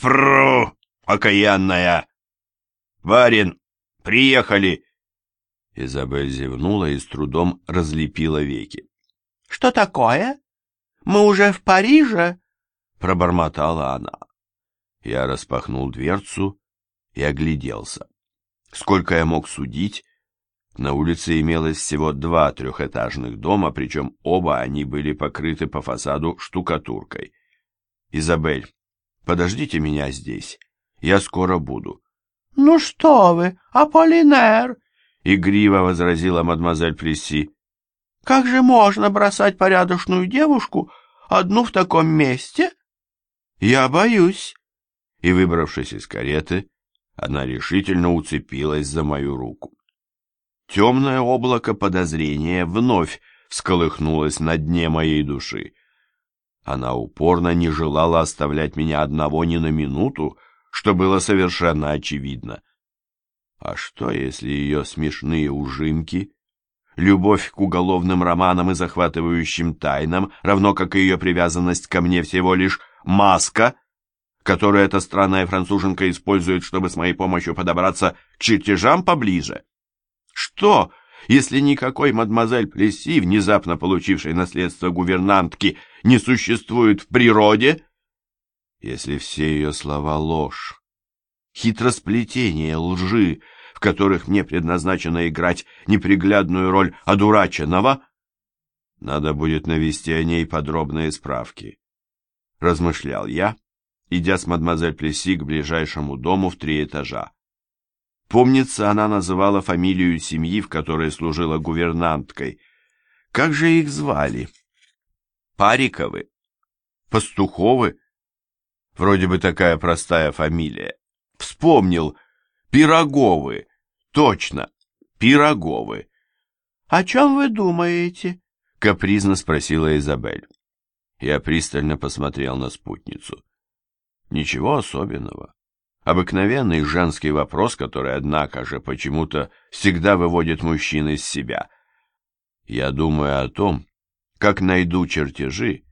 Фру, окаянная! Барин, приехали!» Изабель зевнула и с трудом разлепила веки. «Что такое? Мы уже в Париже?» — пробормотала она. Я распахнул дверцу и огляделся. Сколько я мог судить, на улице имелось всего два трехэтажных дома, причем оба они были покрыты по фасаду штукатуркой. «Изабель, подождите меня здесь, я скоро буду». «Ну что вы, Аполлинер!» — игриво возразила мадемуазель Плесси. «Как же можно бросать порядочную девушку одну в таком месте?» «Я боюсь». И, выбравшись из кареты, она решительно уцепилась за мою руку. Темное облако подозрения вновь всколыхнулось на дне моей души. Она упорно не желала оставлять меня одного ни на минуту, что было совершенно очевидно. А что, если ее смешные ужимки, любовь к уголовным романам и захватывающим тайнам, равно как и ее привязанность ко мне всего лишь маска — которую эта странная француженка использует, чтобы с моей помощью подобраться к чертежам поближе? Что, если никакой мадемуазель Плесси, внезапно получившей наследство гувернантки, не существует в природе? Если все ее слова ложь, хитросплетение лжи, в которых мне предназначено играть неприглядную роль одураченного, надо будет навести о ней подробные справки. Размышлял я, идя с мадемуазель Плеси к ближайшему дому в три этажа. Помнится, она называла фамилию семьи, в которой служила гувернанткой. Как же их звали? Париковы? Пастуховы? Вроде бы такая простая фамилия. Вспомнил. Пироговы. Точно, Пироговы. — О чем вы думаете? — капризно спросила Изабель. Я пристально посмотрел на спутницу. Ничего особенного. Обыкновенный женский вопрос, который, однако же, почему-то всегда выводит мужчин из себя. Я думаю о том, как найду чертежи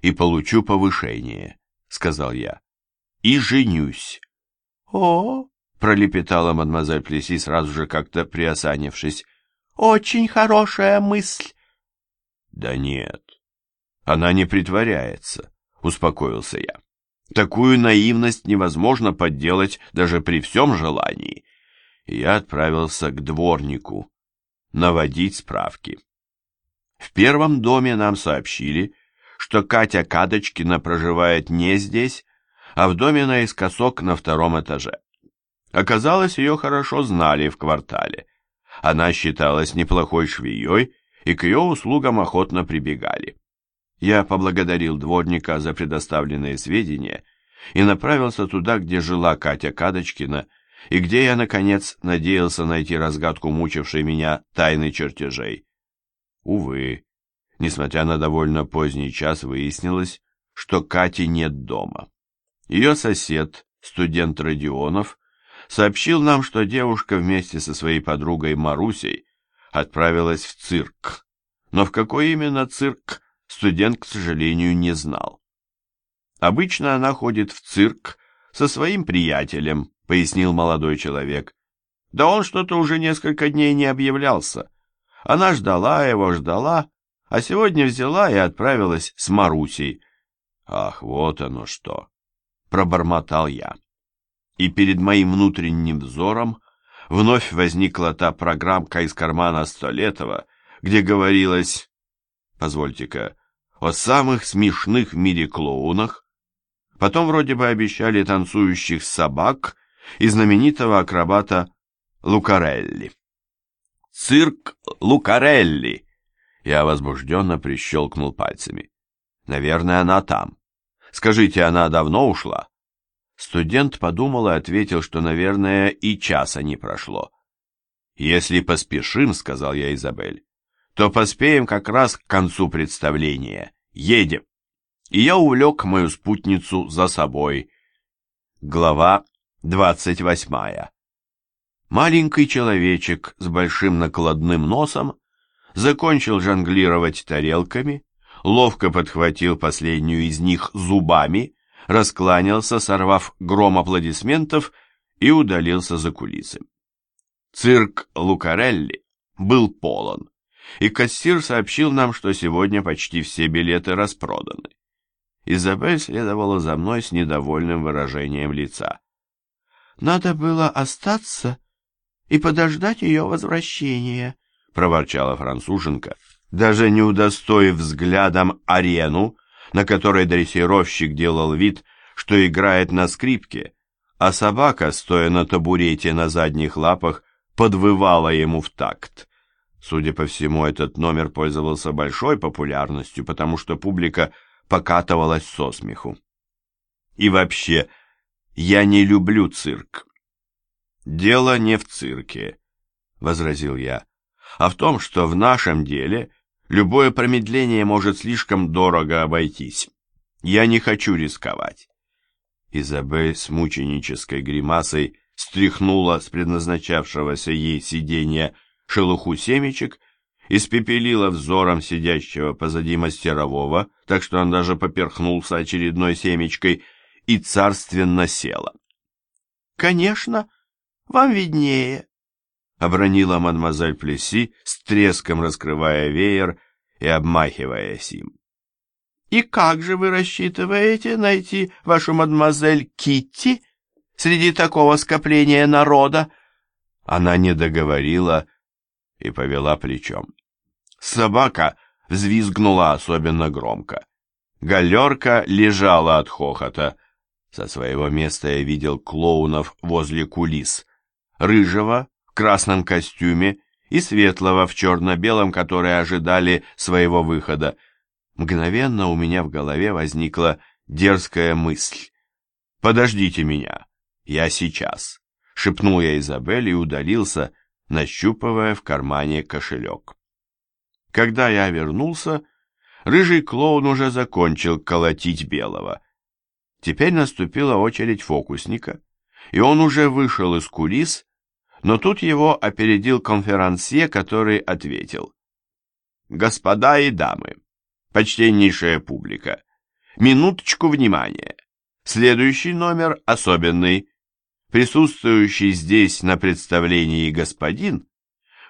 и получу повышение, сказал я. И женюсь. О, пролепетала мадемуазель Плеси, сразу же как-то приосанившись. Очень хорошая мысль. Да нет, она не притворяется, успокоился я. Такую наивность невозможно подделать даже при всем желании. И я отправился к дворнику наводить справки. В первом доме нам сообщили, что Катя Кадочкина проживает не здесь, а в доме наискосок на втором этаже. Оказалось, ее хорошо знали в квартале. Она считалась неплохой швеей, и к ее услугам охотно прибегали. Я поблагодарил дворника за предоставленные сведения и направился туда, где жила Катя Кадочкина, и где я, наконец, надеялся найти разгадку мучившей меня тайны чертежей. Увы, несмотря на довольно поздний час, выяснилось, что Кати нет дома. Ее сосед, студент Родионов, сообщил нам, что девушка вместе со своей подругой Марусей отправилась в цирк. Но в какой именно цирк, студент, к сожалению, не знал. Обычно она ходит в цирк со своим приятелем, пояснил молодой человек. Да он что-то уже несколько дней не объявлялся. Она ждала его, ждала, а сегодня взяла и отправилась с Марусей. Ах, вот оно что! Пробормотал я. И перед моим внутренним взором вновь возникла та программка из кармана Столетова, где говорилось, позвольте-ка, о самых смешных в мире клоунах. Потом вроде бы обещали танцующих собак и знаменитого акробата Лукарелли. «Цирк Лукарелли!» Я возбужденно прищелкнул пальцами. «Наверное, она там. Скажите, она давно ушла?» Студент подумал и ответил, что, наверное, и часа не прошло. «Если поспешим, — сказал я Изабель, то поспеем как раз к концу представления. Едем. И я увлек мою спутницу за собой. Глава двадцать восьмая. Маленький человечек с большим накладным носом закончил жонглировать тарелками, ловко подхватил последнюю из них зубами, раскланялся, сорвав гром аплодисментов, и удалился за кулисы. Цирк Лукарелли был полон, и кассир сообщил нам, что сегодня почти все билеты распроданы. Изабель следовала за мной с недовольным выражением лица. «Надо было остаться и подождать ее возвращения», — проворчала француженка, даже не удостоив взглядом арену, на которой дрессировщик делал вид, что играет на скрипке, а собака, стоя на табурете на задних лапах, подвывала ему в такт. Судя по всему, этот номер пользовался большой популярностью, потому что публика покатывалась со смеху. И вообще, я не люблю цирк. «Дело не в цирке», — возразил я, — «а в том, что в нашем деле любое промедление может слишком дорого обойтись. Я не хочу рисковать». Изабель с мученической гримасой стряхнула с предназначавшегося ей сиденья шелуху семечек, испепелила взором сидящего позади мастерового, так что он даже поперхнулся очередной семечкой, и царственно села. «Конечно, вам виднее», — обронила мадемуазель Плеси, с треском раскрывая веер и обмахиваясь им. «И как же вы рассчитываете найти вашу мадемуазель Китти среди такого скопления народа?» Она не договорила и повела плечом. Собака взвизгнула особенно громко. Галерка лежала от хохота. Со своего места я видел клоунов возле кулис. Рыжего в красном костюме и светлого в черно-белом, которые ожидали своего выхода. Мгновенно у меня в голове возникла дерзкая мысль. «Подождите меня, я сейчас», — шепнул я Изабель и удалился, нащупывая в кармане кошелек. Когда я вернулся, рыжий клоун уже закончил колотить белого. Теперь наступила очередь фокусника, и он уже вышел из кулис, но тут его опередил конферансье, который ответил. «Господа и дамы, почтеннейшая публика, минуточку внимания. Следующий номер особенный. Присутствующий здесь на представлении господин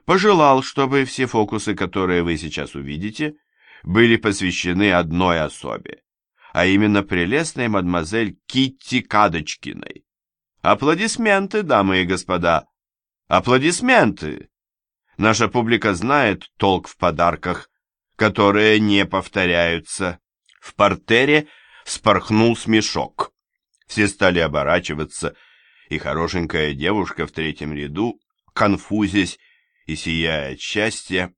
пожелал, чтобы все фокусы, которые вы сейчас увидите, были посвящены одной особе, а именно прелестной мадемуазель Китти Кадочкиной. Аплодисменты, дамы и господа! Аплодисменты! Наша публика знает толк в подарках, которые не повторяются. В портере спорхнул смешок. Все стали оборачиваться, и хорошенькая девушка в третьем ряду, конфузясь и, сияя от счастья,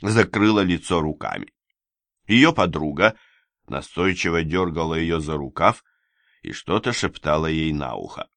закрыла лицо руками. Ее подруга настойчиво дергала ее за рукав и что-то шептала ей на ухо.